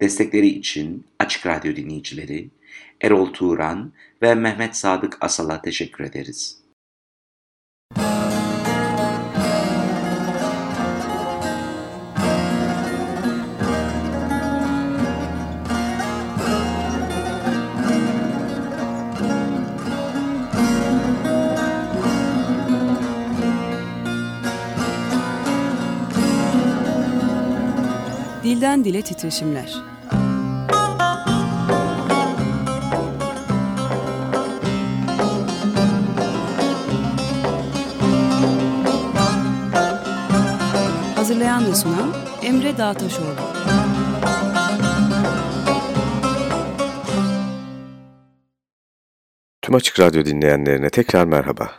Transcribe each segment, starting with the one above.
Destekleri için Açık Radyo dinleyicileri Erol Tuğran ve Mehmet Sadık Asal'a teşekkür ederiz. Dilden Dile Titreşimler Hazırlayan ve sunan Emre Dağtaşoğlu Tüm Açık Radyo dinleyenlerine tekrar merhaba.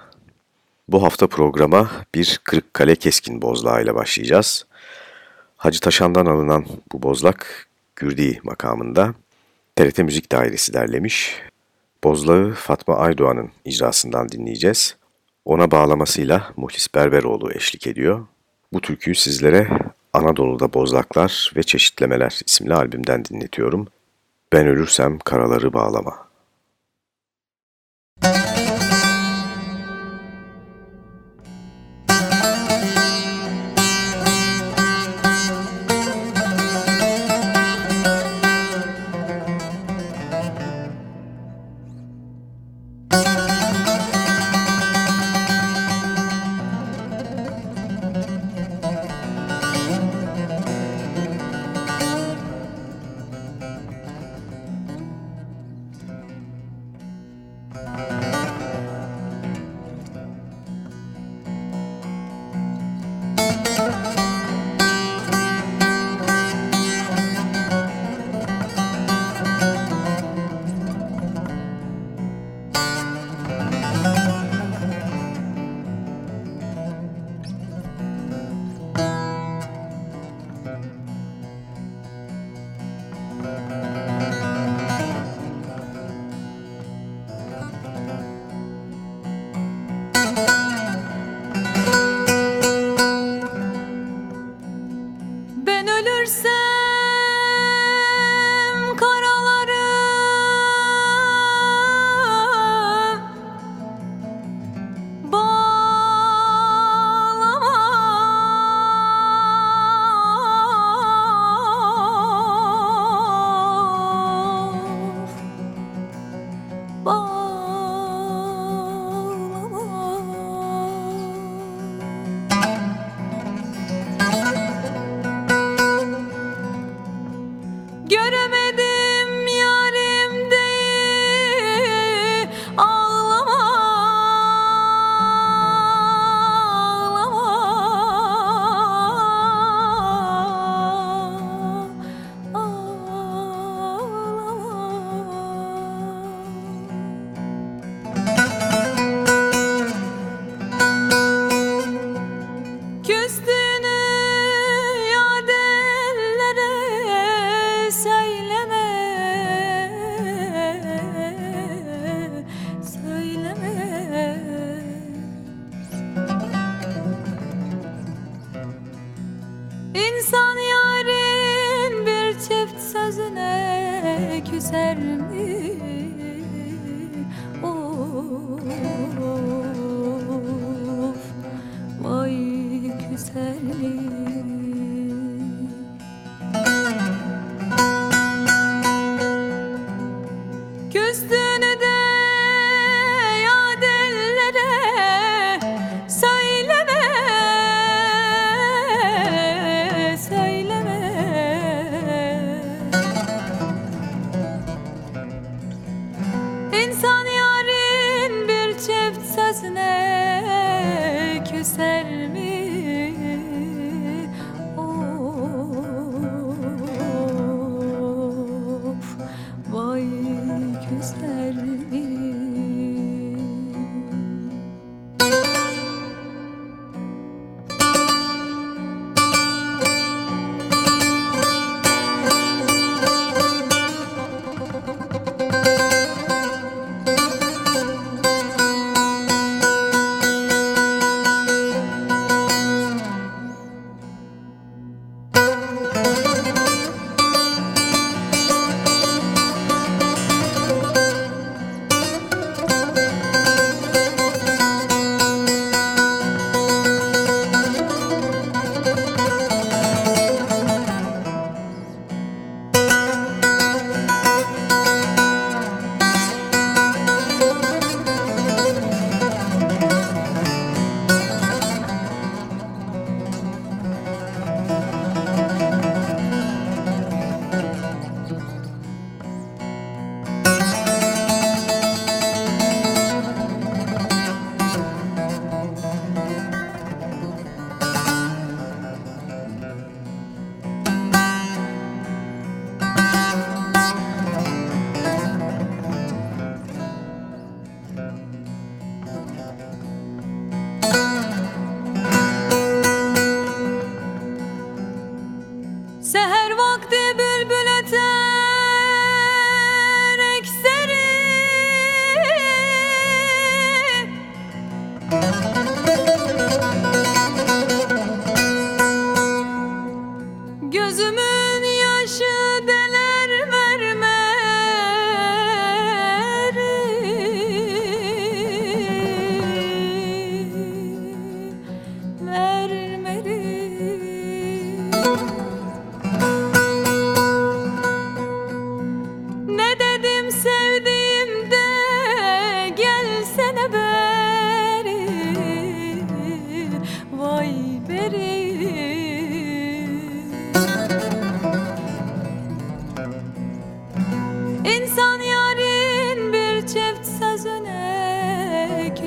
Bu hafta programa bir Kırıkkale Keskin Bozlağı ile başlayacağız. Hacı Taşan'dan alınan bu bozlak Gürdi makamında TRT Müzik Dairesi derlemiş. Bozlağı Fatma Aydoğan'ın icrasından dinleyeceğiz. Ona bağlamasıyla Muhlis Berberoğlu eşlik ediyor. Bu türküyü sizlere Anadolu'da Bozlaklar ve Çeşitlemeler isimli albümden dinletiyorum. Ben ölürsem karaları bağlama. Küstü.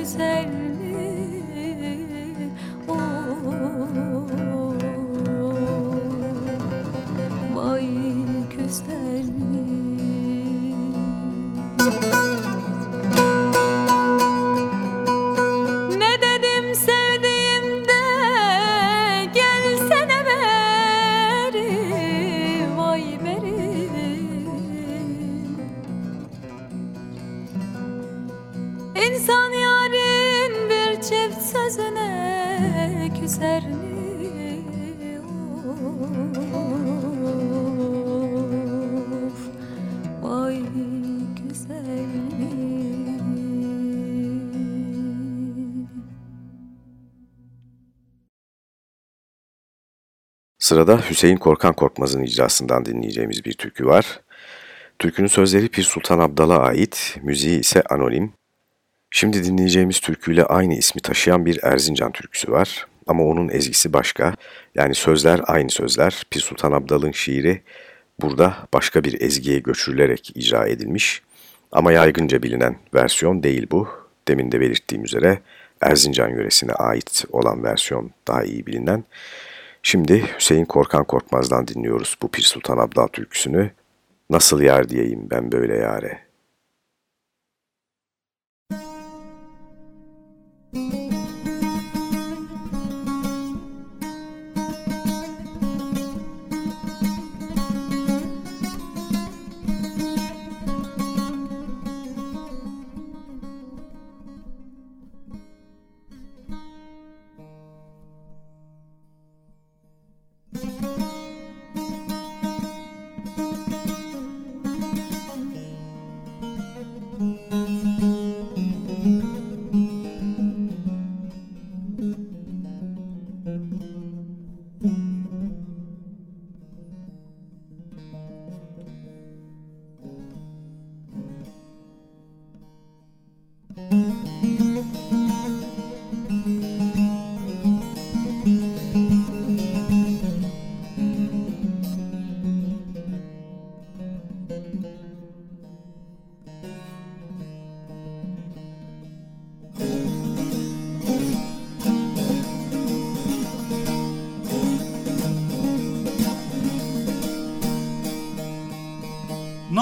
say Sırada Hüseyin Korkan Korkmaz'ın icrasından dinleyeceğimiz bir türkü var. Türkünün sözleri Pir Sultan Abdal'a ait, müziği ise anonim. Şimdi dinleyeceğimiz türküyle aynı ismi taşıyan bir Erzincan türküsü var. Ama onun ezgisi başka. Yani sözler aynı sözler. Pir Sultan Abdal'ın şiiri burada başka bir ezgiye göçürülerek icra edilmiş. Ama yaygınca bilinen versiyon değil bu. Demin de belirttiğim üzere Erzincan yöresine ait olan versiyon daha iyi bilinen. Şimdi Hüseyin Korkan Korkmaz'dan dinliyoruz bu Pir Sultan Abdal türküsünü. Nasıl yar diyeyim ben böyle yare.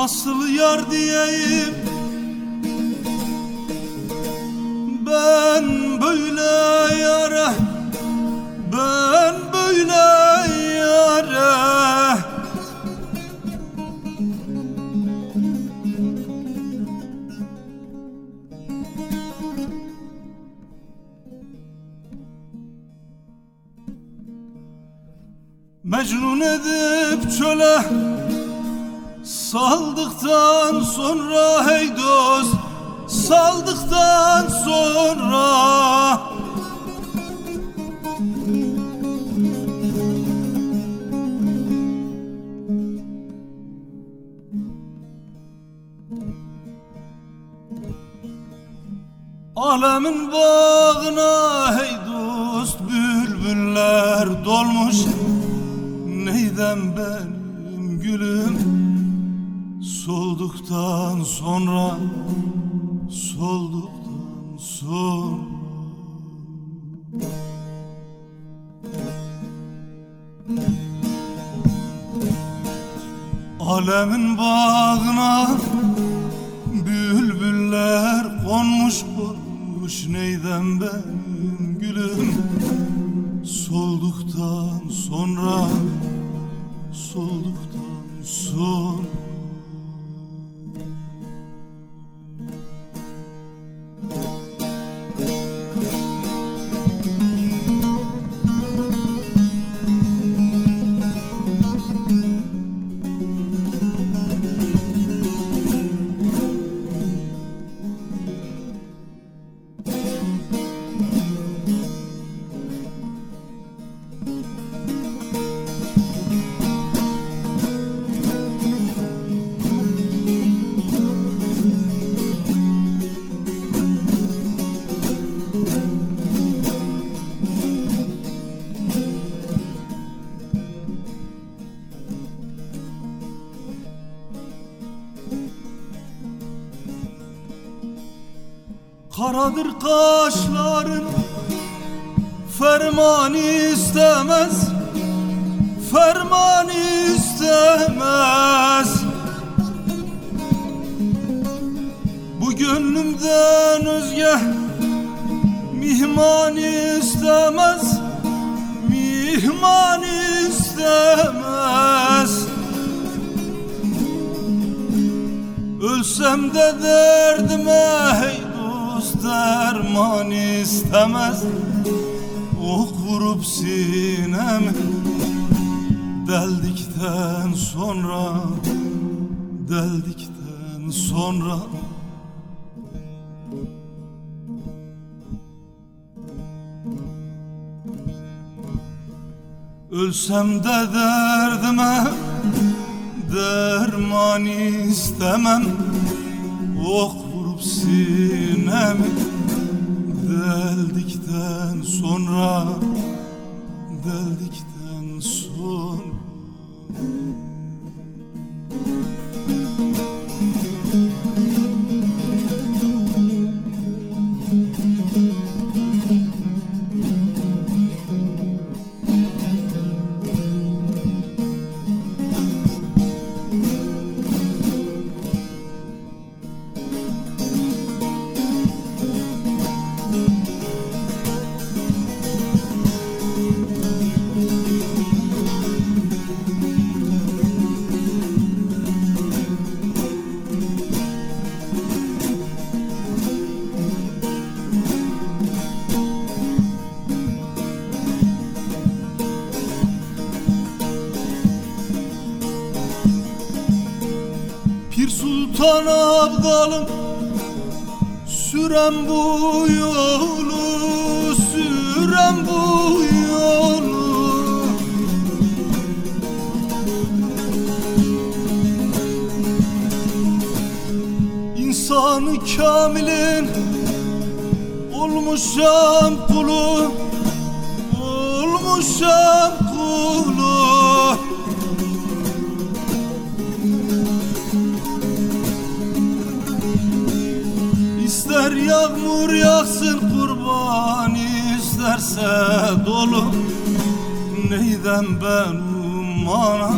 Nasıl yar diyeyim Alemin bağına hey dost Bülbüller dolmuş. Neyden benim gülüm? Solduktan sonra Solduktan sonra. Alemin bağına Bülbüller konmuş konmuş Neyden benim gülüm Solduktan sonra Solduktan sonra Ölsem de derdime hey dost derman istemez. Ok vurup sinemi Deldikten sonra Deldikten sonra. Ölsem de derdime derman istemem Ok vurup sinemi deldikten sonra Deldikten Sultan Abdalım Sürem bu yolu Sürem bu yolu. İnsanı kamilin Olmuşam kulu Olmuşam kulu yağmur yağsın kurban isterse dolu. Neyden ben umana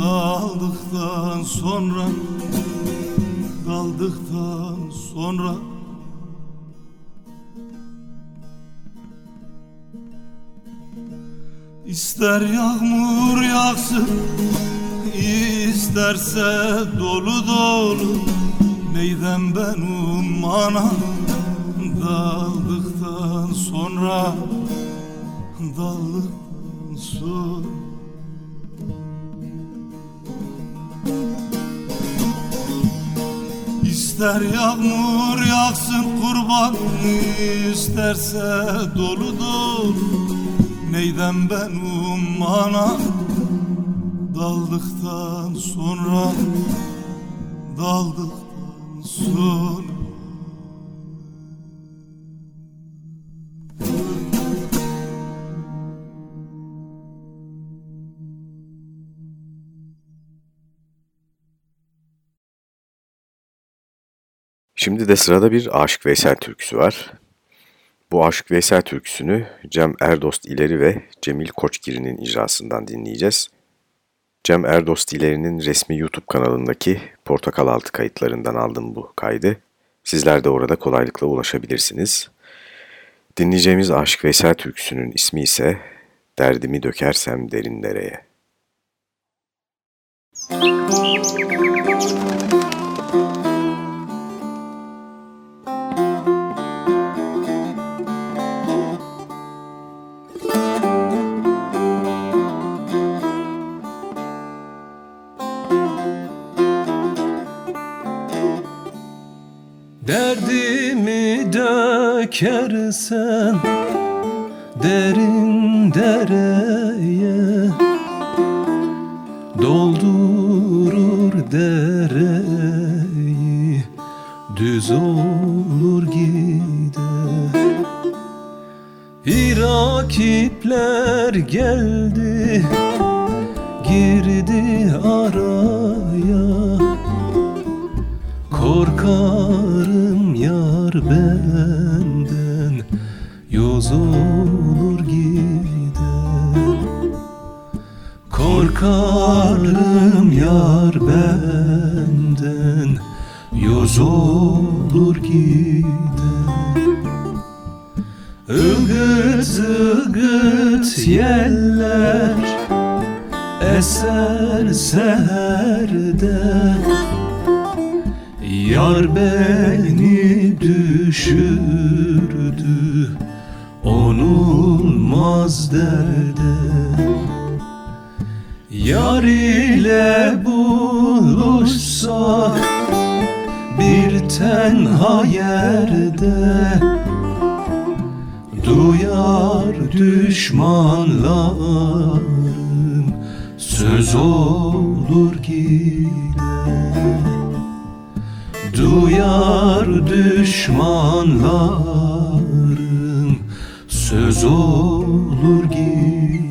Daldıktan sonra Daldıktan sonra. İster yağmur yağsın isterse dolu dolu Neyden ben ummana daldıktan sonra Daldıktan sonra İster yağmur yağsın kurban isterse dolu dolu. Neyden ben ummana daldıktan sonra Daldıktan sonra Şimdi de sırada bir Aşık Veysel türküsü var. Bu Aşık Veysel türküsünü Cem Erdost İleri ve Cemil Koçgiri'nin icrasından dinleyeceğiz. Cem Erdost İleri'nin resmi YouTube kanalındaki Portakal Altı kayıtlarından aldım bu kaydı. Sizler de orada kolaylıkla ulaşabilirsiniz. Dinleyeceğimiz Aşık Veysel türküsünün ismi ise Derdimi Dökersem Derinlereye. Derdimi dökersen derin dereye Doldurur dereyi düz olur gider. İrakipler geldi girdi araya. Korkarım yar benden yoz olur gider. Ilgıt ılgıt yeller eser seherde Yar beni düşürdü onulmaz derde. Yar ile buluşsak tenha yerde Duyar düşmanlarım söz olur gider Duyar düşmanlarım söz olur gider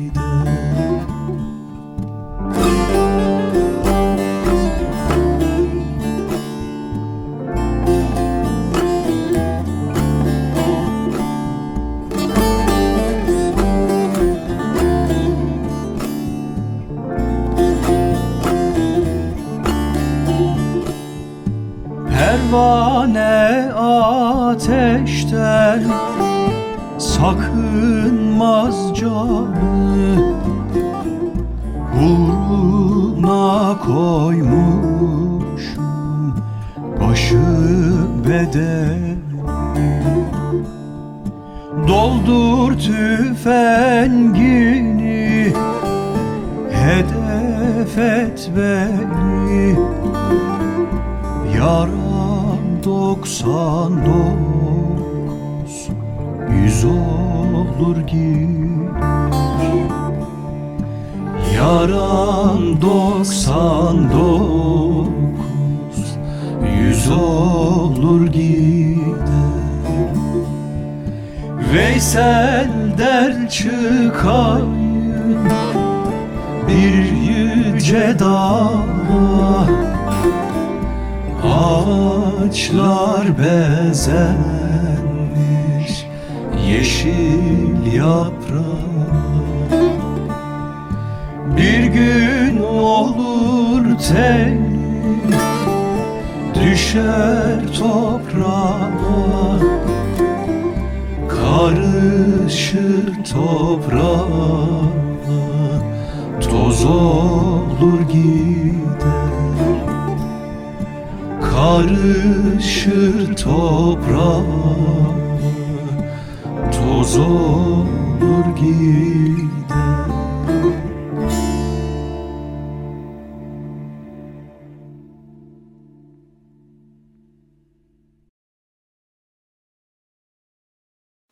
ateşten sakınmaz canı. Uğruna koymuşum başı bedel Doldur tüfengini hedef et beni. Yaram doksan dokuz Yüz olur gider Yaram doksan dokuz. Yüz olur gider. Veysel der çıkayım. Bir yüce dağa Ağaçlar bezenmiş yeşil yaprağı Bir gün olur tenim düşer toprağa. Karışır toprağa toz olur gider. Karışır toprağa Olur gider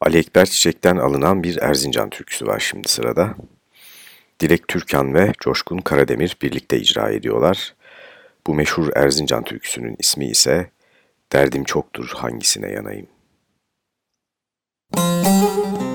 Ali Ekber Çiçek'ten alınan bir Erzincan türküsü var şimdi sırada. Dilek Türkan ve Coşkun Karademir birlikte icra ediyorlar. Bu meşhur Erzincan türküsünün ismi ise Derdim Çoktur Hangisine Yanayım. Derdim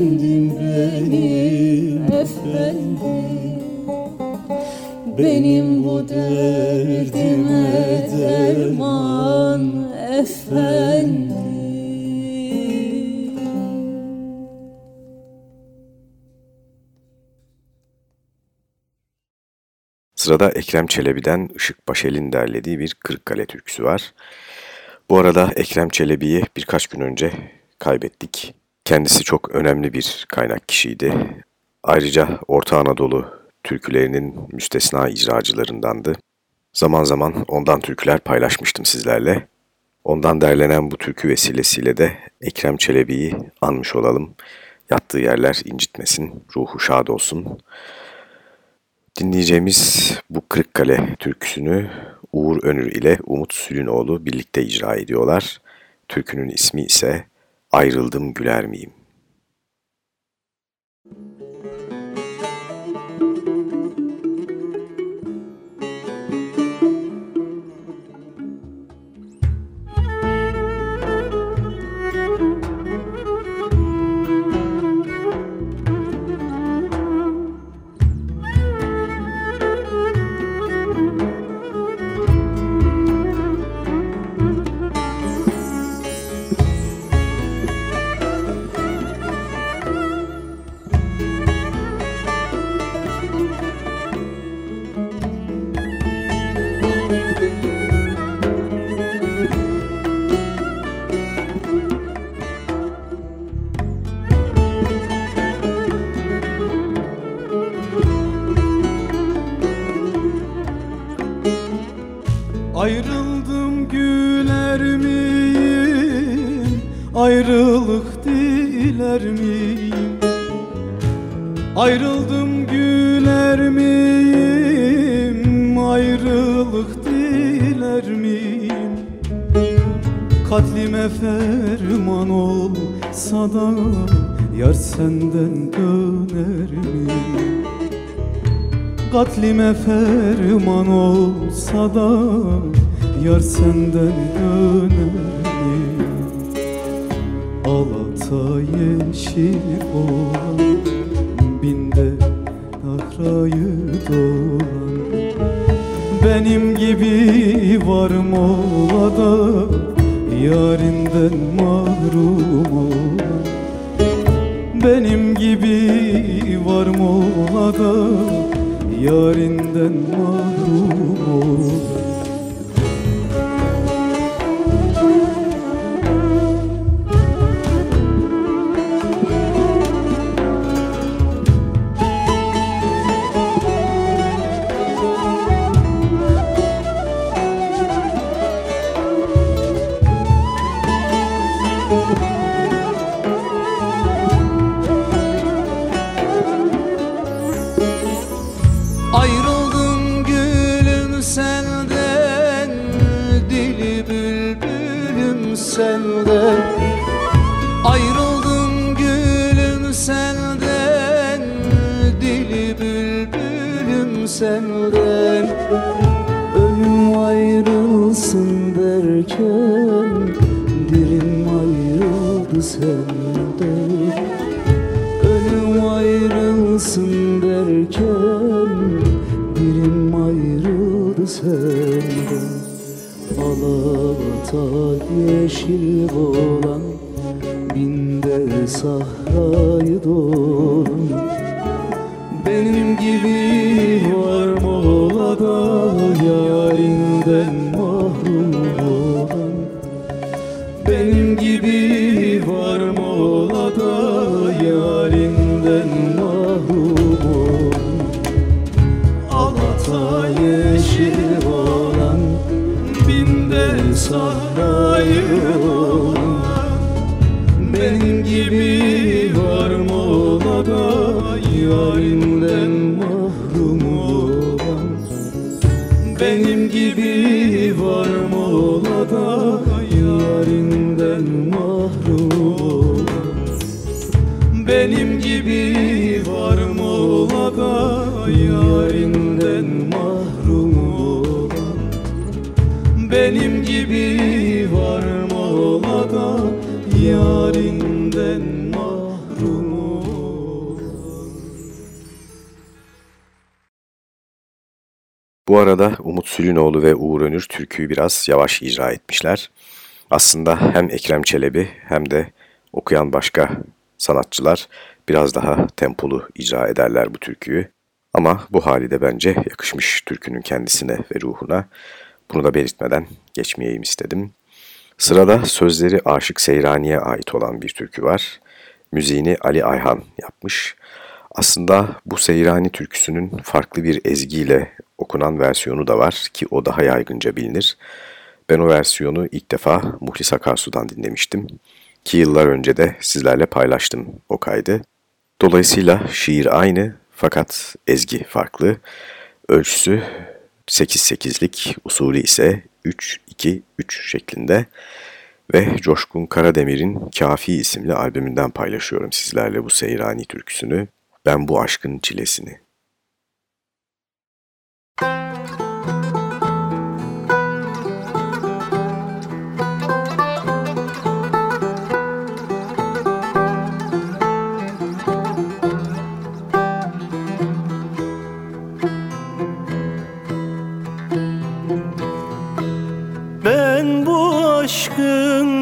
efendim benim efendim Benim bu derdime derman efendim Sırada Ekrem Çelebi'den Işık Başel'in derlediği bir Kırıkkale türküsü var. Bu arada Ekrem Çelebi'yi birkaç gün önce kaybettik. Kendisi çok önemli bir kaynak kişiydi. Ayrıca Orta Anadolu türkülerinin müstesna icracılarındandı. Zaman zaman ondan türküler paylaşmıştım sizlerle. Ondan derlenen bu türkü vesilesiyle de Ekrem Çelebi'yi anmış olalım. Yattığı yerler incitmesin, ruhu şad olsun. Dinleyeceğimiz bu Kırıkkale türküsünü Uğur Önür ile Umut Sülünoğlu birlikte icra ediyorlar. Türkünün ismi ise Ayrıldım Güler Miyim? Ayrılık diler miyim? Ayrıldım güler miyim? Ayrılık diler miyim? Katlime ferman olsa da Yar senden döner miyim? Katlime ferman olsa da Yar senden dönerim yeşil olan Binde nahrayı dolan. Benim gibi var mı ola da Yarinden mahrum olan. Benim gibi var mı ola da Yarinden mahrum olan Ayrıldım gülüm senden Dili bülbülüm senden. Ölüm ayrılsın derken Dilim ayrıldı senden. Ölüm ayrılsın derken Dilim ayrıldı senden Alata yeşil olan Binde sahrayı dolan Benim gibi Benim gibi var mı ola da Yarinden mahrum olan benim gibi var mı ola da yarinden? Bu arada Umut Sülünoğlu ve Uğur Önür türküyü biraz yavaş icra etmişler. Aslında hem Ekrem Çelebi hem de okuyan başka sanatçılar biraz daha tempolu icra ederler bu türküyü. Ama bu hali de bence yakışmış türkünün kendisine ve ruhuna. Bunu da belirtmeden geçmeyeyim istedim. Sırada sözleri Aşık Seyrani'ye ait olan bir türkü var. Müziğini Ali Ayhan yapmış. Aslında bu Seyrani türküsünün farklı bir ezgiyle okunan versiyonu da var ki o daha yaygınca bilinir. Ben o versiyonu ilk defa Muhlis Akarsu'dan dinlemiştim ki yıllar önce de sizlerle paylaştım o kaydı. Dolayısıyla şiir aynı fakat ezgi farklı. Ölçüsü 8-8'lik, usulü ise 3-2-3 şeklinde ve Coşkun Karademir'in Kafi isimli albümünden paylaşıyorum sizlerle bu Seyrani türküsünü. Ben bu aşkın çilesini.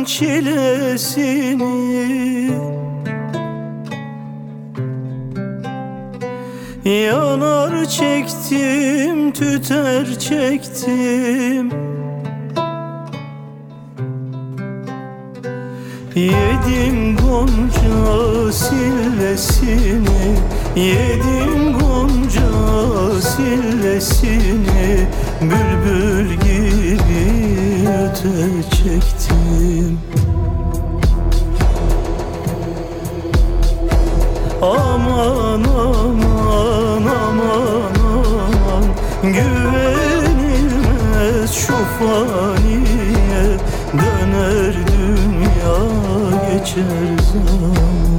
Çilesini. Yanar çektim, tüter çektim. Yedim gonca sillesini Yedim gonca sillesini Bülbül gibi öte çektim. Aman aman aman aman. Güvenilmez şu faniye. Döner dünya geçer zaman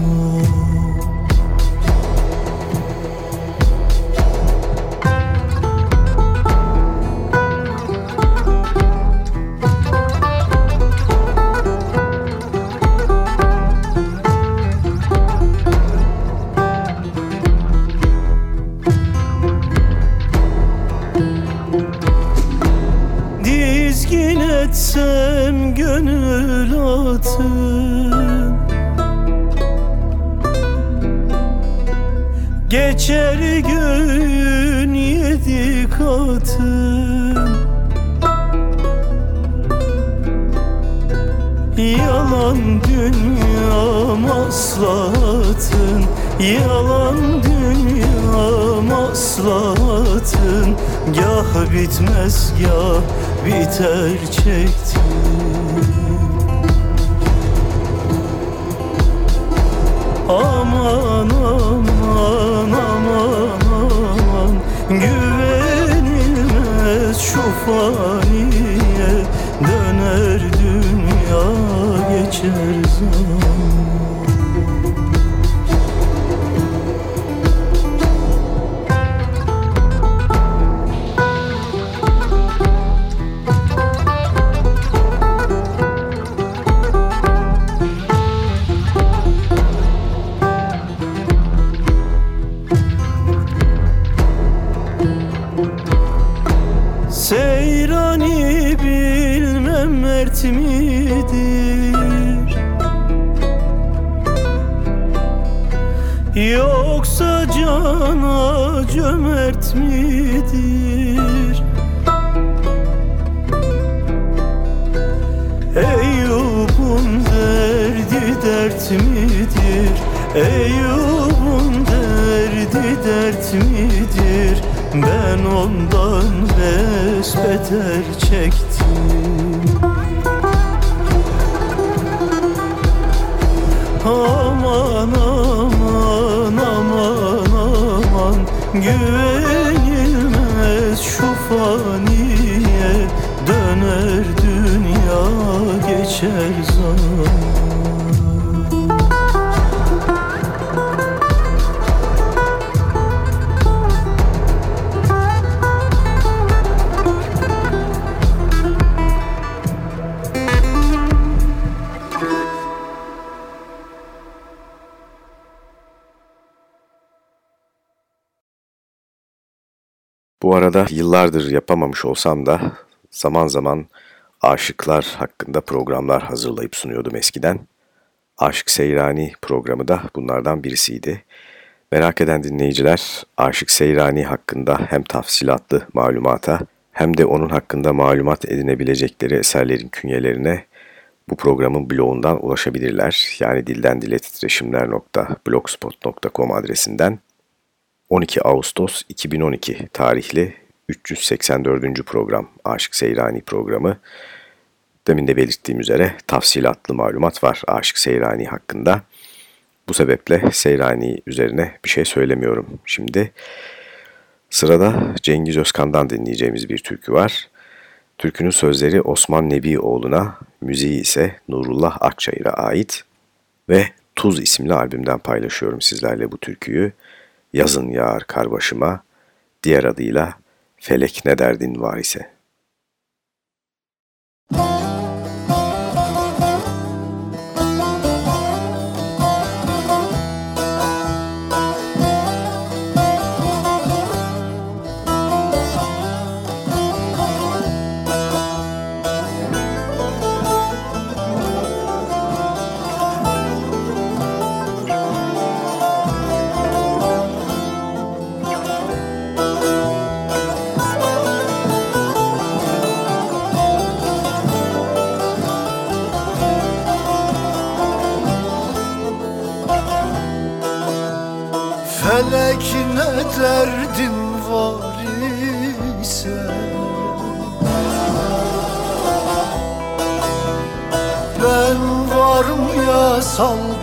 gönül atın. Geçer göğün yedi katın. Yalan dünya maslahatın Yalan dünya maslahatın Gah bitmez gah biter çektim faniye Döner dünya geçer zaman midir Eyüp'ün derdi dert midir? Eyüp'ün derdi dert midir? Ben ondan besbeter çektim. Aman aman aman aman şu faniye Döner dünya geçer zaman Bu arada yıllardır yapamamış olsam da zaman zaman aşıklar hakkında programlar hazırlayıp sunuyordum eskiden. Aşık Seyrani programı da bunlardan birisiydi. Merak eden dinleyiciler Aşık Seyrani hakkında hem tafsilatlı malumata hem de onun hakkında malumat edinebilecekleri eserlerin künyelerine bu programın blogundan ulaşabilirler. Yani dilden dile titreşimler.blogspot.com adresinden 12 Ağustos 2012 tarihli 384. program Aşık Seyrani programı. Demin de belirttiğim üzere tafsilatlı malumat var Aşık Seyrani hakkında. Bu sebeple Seyrani üzerine bir şey söylemiyorum şimdi. Sırada Cengiz Özkan'dan dinleyeceğimiz bir türkü var. Türkünün sözleri Osman Nebioğlu'na, müziği ise Nurullah Akçayır'a ait ve Tuz isimli albümden paylaşıyorum sizlerle bu türküyü. Yazın yağar kar başıma, diğer adıyla Felek ne derdin var ise.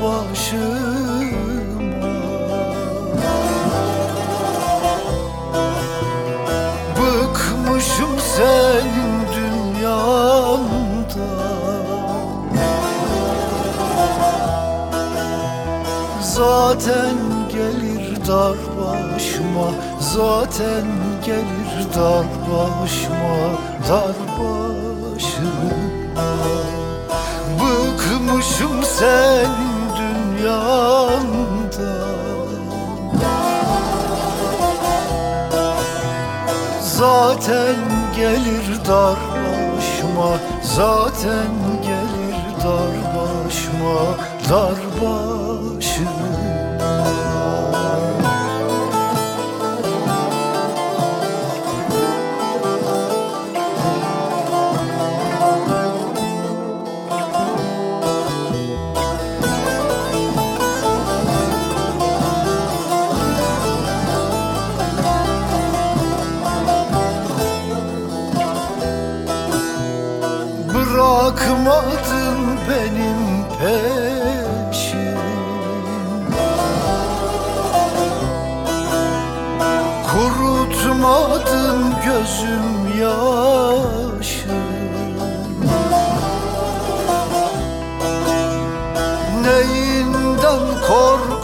Başıma Bıkmışım senin dünyanda. Zaten gelir dar başıma Zaten gelir dar başıma Dar başıma Bıkmışım senin dünyanda Zaten gelir dar başıma Zaten gelir Dar başıma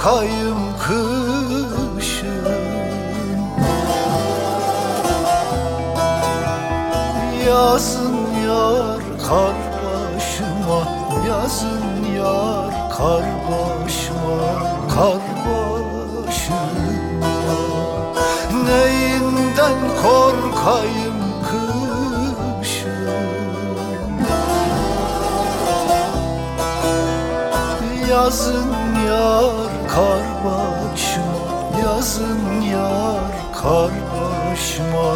korkayım kışın. Yazın yar kar başıma Yazın yar kar başıma Kar başıma. Neyinden korkayım kışın? Yazın yar kar başıma Yazın yar kar başıma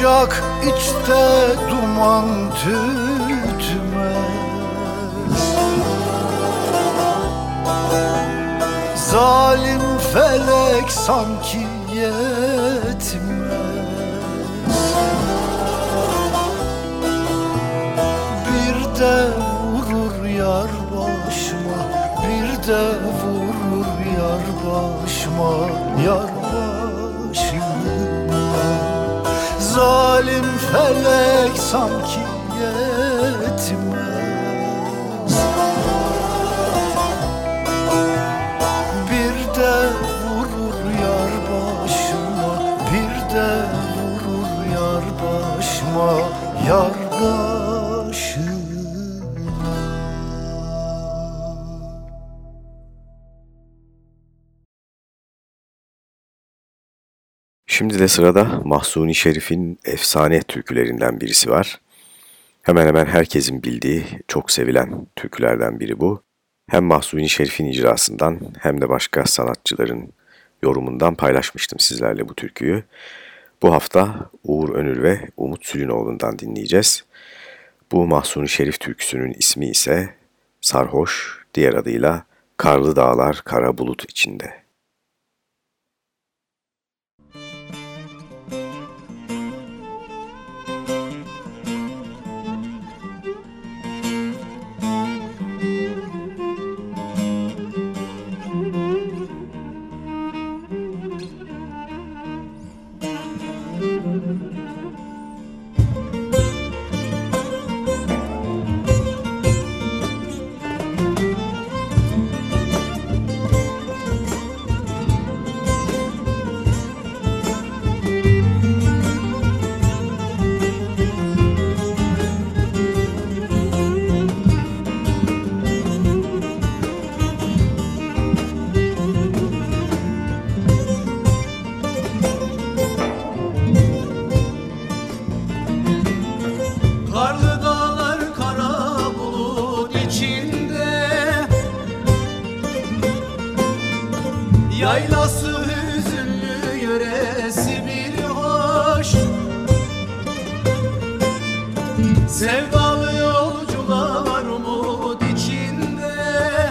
Ocak içte duman tütmez. Zalim felek sanki yetmez. Bir de vurur yar başıma Bir de vurur yar başıma felek sanki yetmez Şimdi de sırada Mahsuni Şerif'in efsane türkülerinden birisi var. Hemen hemen herkesin bildiği, çok sevilen türkülerden biri bu. Hem Mahsuni Şerif'in icrasından hem de başka sanatçıların yorumundan paylaşmıştım sizlerle bu türküyü. Bu hafta Uğur Önür ve Umut Sülünoğlu'ndan dinleyeceğiz. Bu Mahsuni Şerif türküsünün ismi ise Sarhoş, diğer adıyla Karlı Dağlar Kara Bulut içinde. Yaylası hüzünlü yöresi bir hoş. Sevdalı yolcular umut içinde.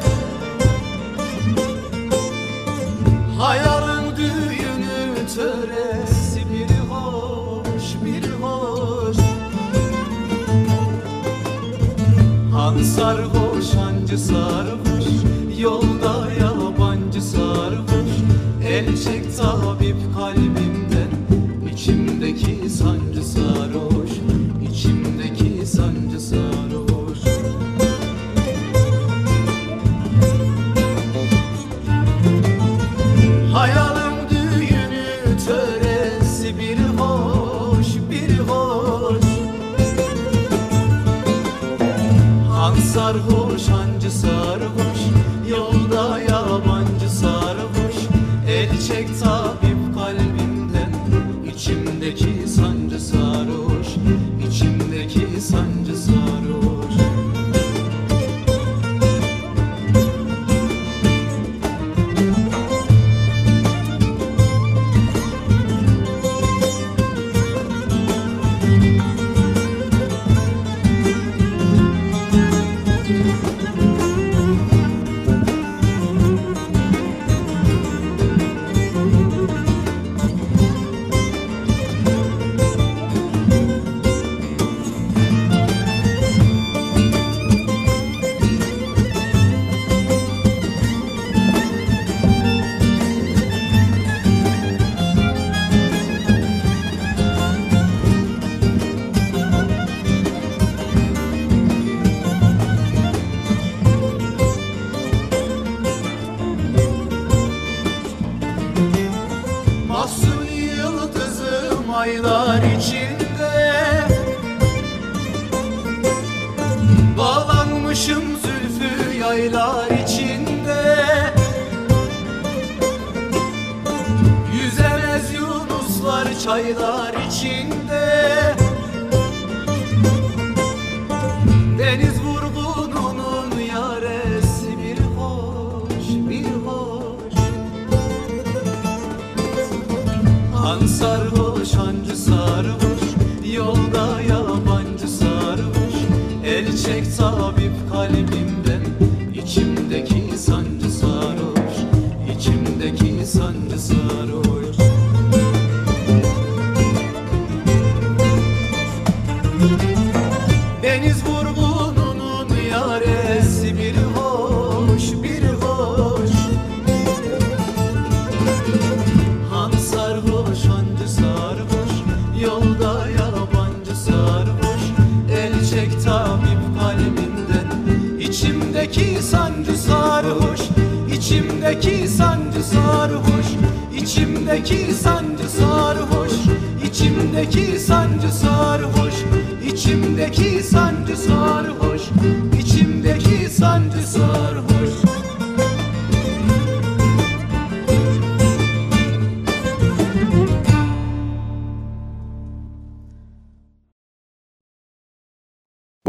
Hayalın düğünü töresi bir hoş bir hoş. Han sarhoş hancı sarhoş Yolda El çek tabip kalbimden içimdeki sancı sarhoş içimdeki sancı sarhoş. Hayalım düğünü töresi bir hoş bir hoş. Han sarhoş hancı sarhoş sanki sanki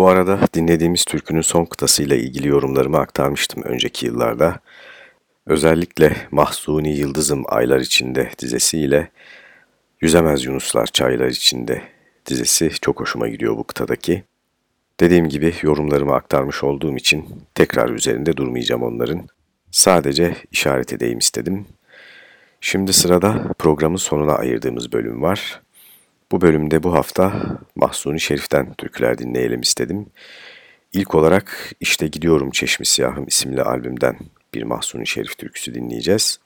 Bu arada dinlediğimiz türkünün son kıtasıyla ilgili yorumlarımı aktarmıştım önceki yıllarda. Özellikle Mahsuni Yıldızım Aylar içinde dizesiyle Yüzemez Yunuslar Çaylar içinde dizesi çok hoşuma gidiyor bu kıtadaki. Dediğim gibi yorumlarımı aktarmış olduğum için tekrar üzerinde durmayacağım onların. Sadece işaret edeyim istedim. Şimdi sırada programın sonuna ayırdığımız bölüm var. Bu bölümde bu hafta Mahsuni Şerif'ten türküler dinleyelim istedim. İlk olarak İşte Gidiyorum Çeşmi Siyahım isimli albümden bir Mahsuni Şerif türküsü dinleyeceğiz.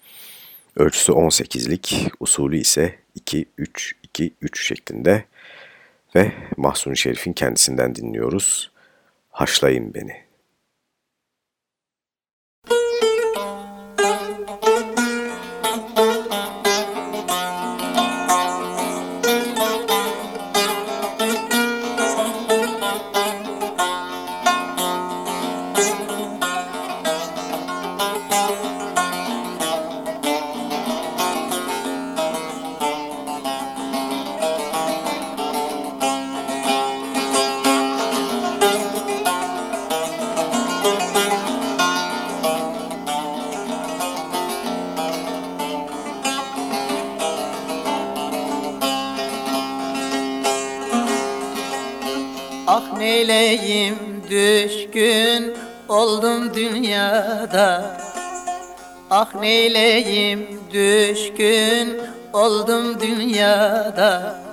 Ölçüsü 18'lik, usulü ise 2-3-2-3 şeklinde ve Mahsuni Şerif'in kendisinden dinliyoruz. Haşlayın Beni. Neyleyim düşkün oldum dünyada. Ah neyleyim düşkün oldum dünyada.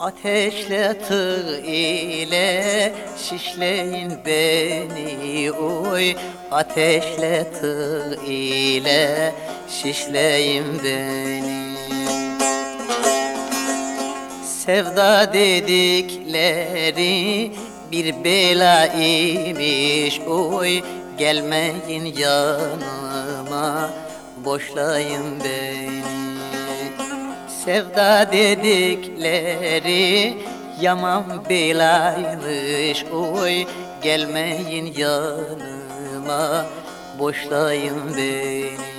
Ateşle tığ ile şişleyin beni oy Ateşle tığ ile şişleyin beni. Sevda dedikleri bir bela imiş oy Gelmeyin yanıma boşlayın beni. Sevda dedikleri yaman belaymış. Oy Gelmeyin yanıma boşlayın beni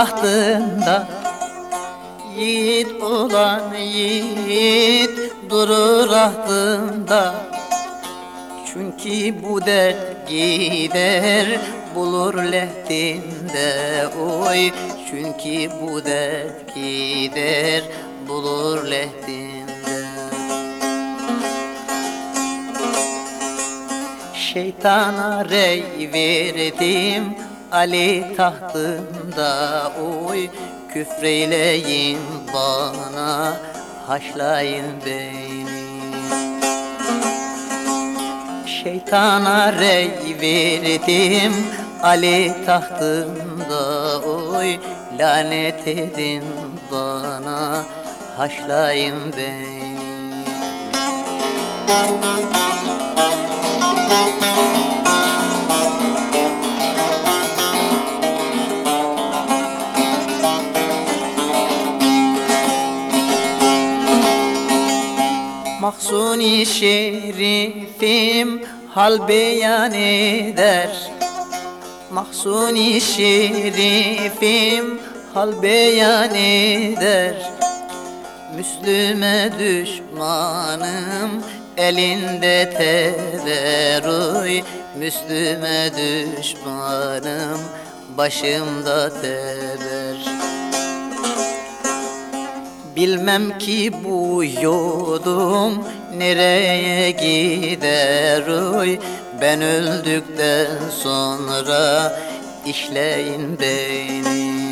durur ahdında Yiğit olan yiğit durur ahdında Çünkü bu dert gider bulur lehdinde Oy. Çünkü bu dert gider bulur lehdinde Şeytana rey verdim Ali tahtında oy Küfreyleyin bana Haşlayın beni. Şeytana rey verdim Ali tahtında oy Lanet edin bana Haşlayın beni Mahsuni şerifim hal beyan eder. Mahsuni şerifim hal beyan eder. Müslüme düşmanım elinde teberruy. Müslüme düşmanım başımda teber Bilmem ki bu yolum nereye gider oy. Ben öldükten sonra işleyin beni.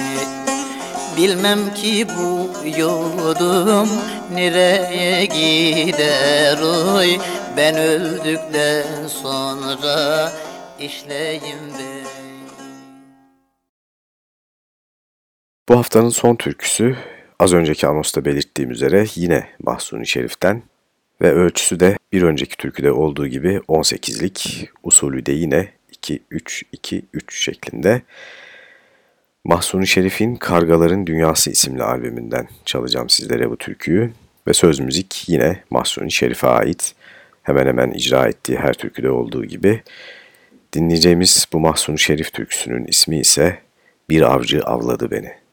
Bilmem ki bu yolum nereye gider oy. Ben öldükten sonra işleyin beni. Bu haftanın son türküsü az önceki anosta belirttiğim üzere yine Mahsuni Şerif'ten ve ölçüsü de bir önceki türküde olduğu gibi 18'lik, usulü de yine 2-3-2-3 şeklinde. Mahsuni Şerif'in Kargaların Dünyası isimli albümünden çalacağım sizlere bu türküyü ve söz müzik yine Mahsuni Şerif'e ait. Hemen hemen icra ettiği her türküde olduğu gibi. Dinleyeceğimiz bu Mahsuni Şerif türküsünün ismi ise Bir Avcı Avladı Beni.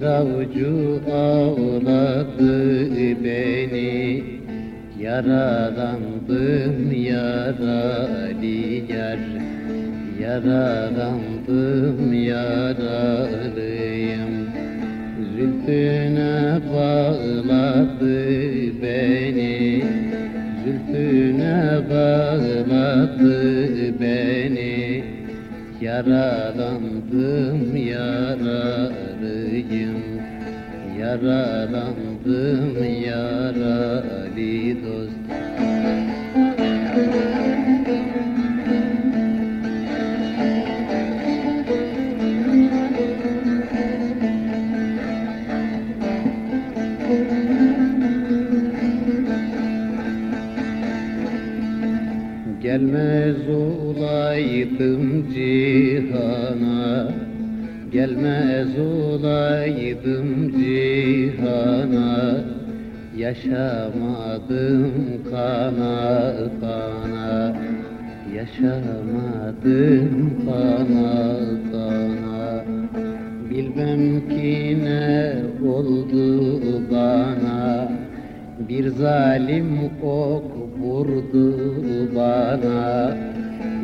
Bir avcı ağladı beni. Yaralandım yarali yar. Yaralandım yaralıyım. Zülfüne bağladı beni. Zülfüne bağladı beni. Yaralandım yaralıyım Yaralandım yarali dost. Gelmez olaydım cihana Gelmez olaydım cihana Yaşamadım kana kana Yaşamadım kana kana Bilmem ki ne oldu bana. Bir zalim ok vurdu bana.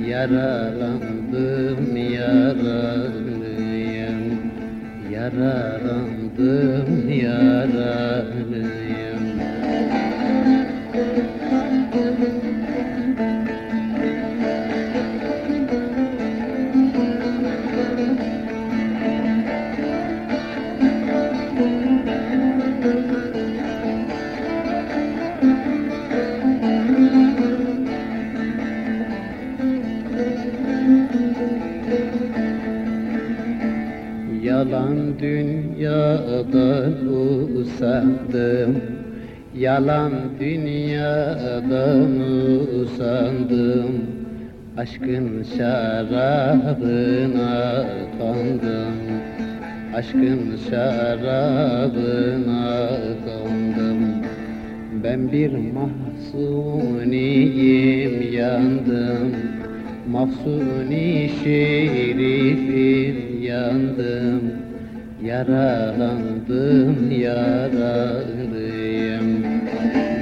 Yaralandım yaralıyım Yaralandım yaralıyım dünyadan usandım Yalan dünyadan usandım. Aşkın şarabına kandım Aşkın şarabına kandım Ben bir mahzuniyim yandım. Mahzuni şerifim yandım Yaralandım yaralıyım.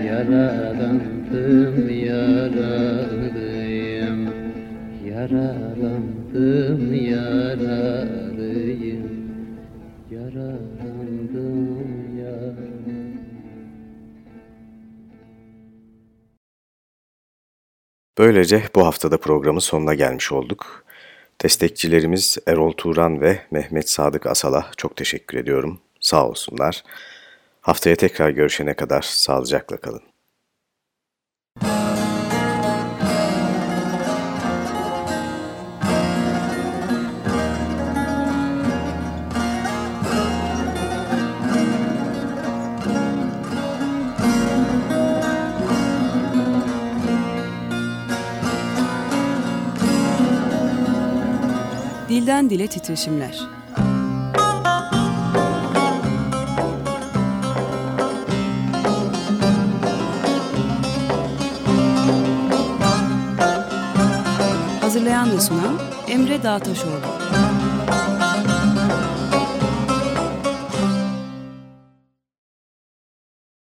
Yaralandım yaralıyım. Yaralandım yaralıyım. Yaralandım yaralıyım. Böylece bu haftada programın sonuna gelmiş olduk. Destekçilerimiz Erol Turan ve Mehmet Sadık Asal'a çok teşekkür ediyorum. Sağ olsunlar. Haftaya tekrar görüşene kadar sağlıcakla kalın. Dilden dile titreşimler. Hazırlayan ve sunan Emre Dağtaşoğlu.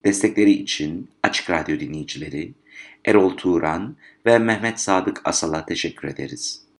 Destekleri için Açık Radyo dinleyicileri Erol Turan ve Mehmet Sadık Asal'a teşekkür ederiz.